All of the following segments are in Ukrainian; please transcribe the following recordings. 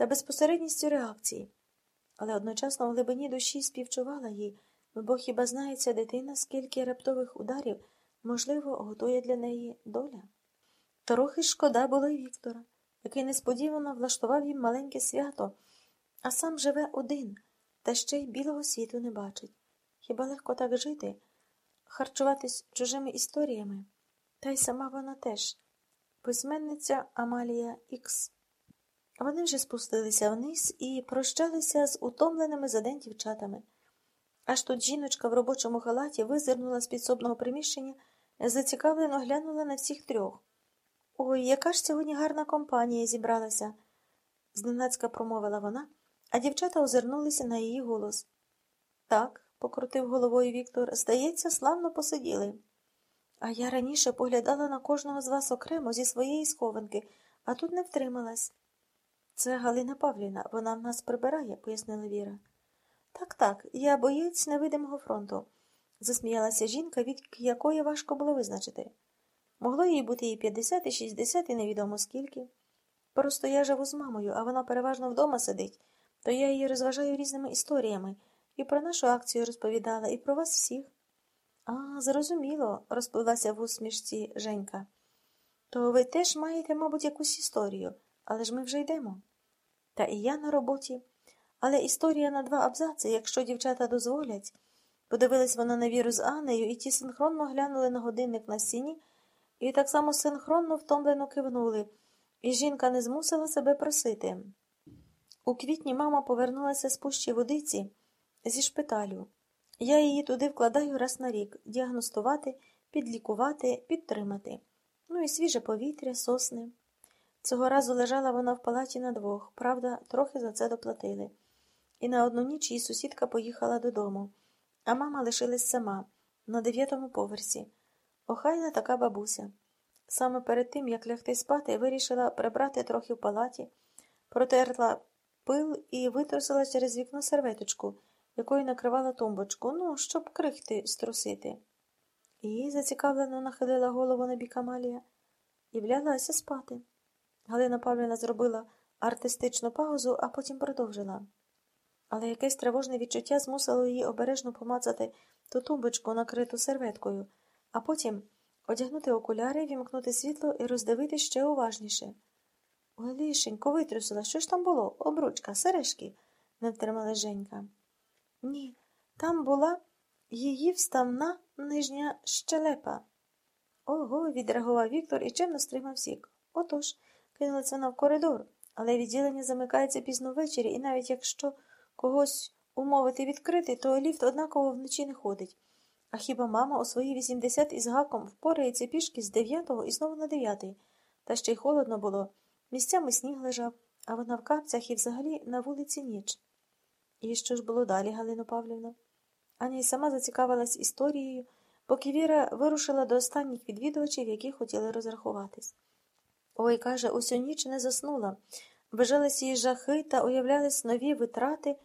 та безпосередністю реакції, але одночасно в глибині душі співчувала їй, бо хіба знається дитина, скільки раптових ударів, можливо, готує для неї доля. Трохи шкода було й Віктора, який несподівано влаштував їм маленьке свято, а сам живе один, та ще й білого світу не бачить. Хіба легко так жити, харчуватись чужими історіями? Та й сама вона теж, письменниця Амалія Ікс. Вони вже спустилися вниз і прощалися з утомленими за день дівчатами. Аж тут жіночка в робочому халаті визирнула з підсобного приміщення, зацікавлено глянула на всіх трьох. Ой, яка ж сьогодні гарна компанія зібралася, зненацька промовила вона, а дівчата озирнулися на її голос. Так, покрутив головою Віктор, здається, славно посиділи. А я раніше поглядала на кожного з вас окремо зі своєї схованки, а тут не втрималась. Це Галина Павлівна, вона в нас прибирає, пояснила Віра. Так, так, я боєць невидимого фронту, засміялася жінка, від якої важко було визначити. Могло їй бути і 50, і 60, і невідомо скільки. Просто я живу з мамою, а вона переважно вдома сидить, то я її розважаю різними історіями і про нашу акцію розповідала, і про вас всіх. А, зрозуміло, розпливлася в усмішці Женька. То ви теж маєте, мабуть, якусь історію, але ж ми вже йдемо. Та і я на роботі. Але історія на два абзаци, якщо дівчата дозволять. Подивилась вона на віру з Анею, і ті синхронно глянули на годинник на стіні і так само синхронно втомлено кивнули, і жінка не змусила себе просити. У квітні мама повернулася з пущі водиці зі шпиталю. Я її туди вкладаю раз на рік діагностувати, підлікувати, підтримати. Ну і свіже повітря, сосни. Цього разу лежала вона в палаті на двох, правда, трохи за це доплатили. І на одну ніч її сусідка поїхала додому, а мама лишилась сама на дев'ятому поверсі. Охайна така бабуся. Саме перед тим, як лягти спати, вирішила прибрати трохи в палаті, протерла пил і витрусила через вікно серветочку, якою накривала тумбочку, ну, щоб крихти струсити. І зацікавлено нахилила голову на бік Амалія і влялася спати. Галина Павлівна зробила артистичну паузу, а потім продовжила. Але якесь тривожне відчуття змусило її обережно помацати ту тумбочку, накриту серветкою, а потім одягнути окуляри, вімкнути світло і роздивити ще уважніше. Ой, лишенько, витрусила, що ж там було? Обручка, сережки, не втримала Женька. Ні, там була її вставна нижня щелепа. Ого, відреагував Віктор і чемно стримав сік. Отож, кинулася вона в коридор, але відділення замикається пізно ввечері, і навіть якщо когось умовити відкрити, то ліфт однаково вночі не ходить. А хіба мама у свої 80 із гаком впорається пішки з дев'ятого і знову на дев'ятий, та ще й холодно було. Місцями сніг лежав, а вона в капцях і взагалі на вулиці ніч. І що ж було далі, Галина Павлівна? Аня й сама зацікавилась історією, поки Віра вирушила до останніх відвідувачів, які хотіли розрахуватись. Ой, каже, усю ніч не заснула. Вважались її жахи та уявлялись нові витрати,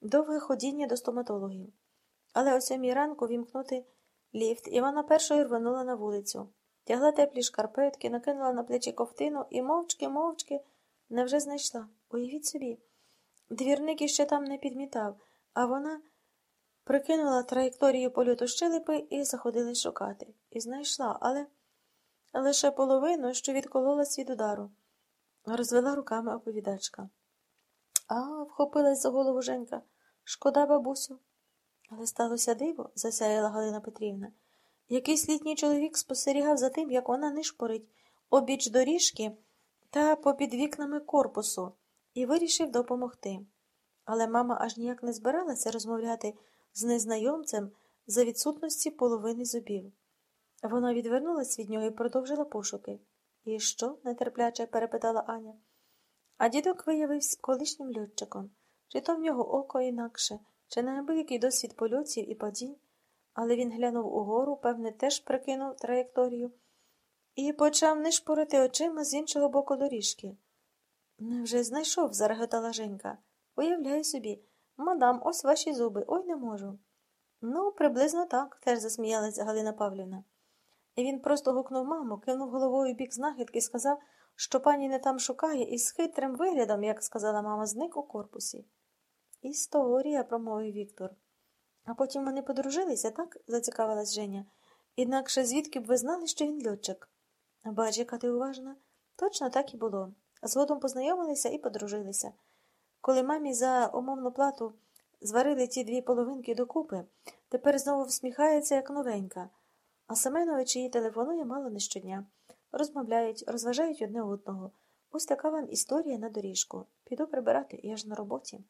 довге ходіння до стоматологів. Але о сьомій ранку вімкнути ліфт, і вона першою рванула на вулицю. Тягла теплі шкарпетки, накинула на плечі ковтину і мовчки, мовчки невже знайшла. Уявіть собі. Двірник іще там не підмітав, а вона прикинула траєкторію польоту щелепи і заходила шукати. І знайшла, але лише половину, що відкололась від удару. Розвела руками оповідачка. А, вхопилась за голову Женька. Шкода, бабусю. Але сталося диво, засяяла Галина Петрівна. Якийсь літній чоловік спостерігав за тим, як вона нишпорить обіч доріжки та попід вікнами корпусу, і вирішив допомогти. Але мама аж ніяк не збиралася розмовляти з незнайомцем за відсутності половини зубів. Вона відвернулась від нього і продовжила пошуки. І що? нетерпляче перепитала Аня. А дідок виявився колишнім льотчиком, чи то в нього око інакше, чи неабиякий досвід польотів і падінь, але він глянув угору, певне, теж прикинув траєкторію, і почав нишпорити очима з іншого боку доріжки. Невже знайшов? зареготала Женька. Уявляю собі, мадам, ось ваші зуби, ой не можу. Ну, приблизно так, теж засміялася Галина Павлівна. І він просто гукнув маму, кинув головою бік знахідки і сказав, що пані не там шукає, і з хитрим виглядом, як сказала мама, зник у корпусі. Історія, промовив Віктор. А потім вони подружилися, так? зацікавилась Женя. Інакше звідки б ви знали, що він льотчик? Бач, яка ти уважна. Точно так і було. Згодом познайомилися і подружилися. Коли мамі за умовну плату зварили ті дві половинки докупи, тепер знову всміхається, як новенька. А Семенович її телефонує мало не щодня. Розмовляють, розважають одне одного. Ось така вам історія на доріжку. Піду прибирати, я ж на роботі.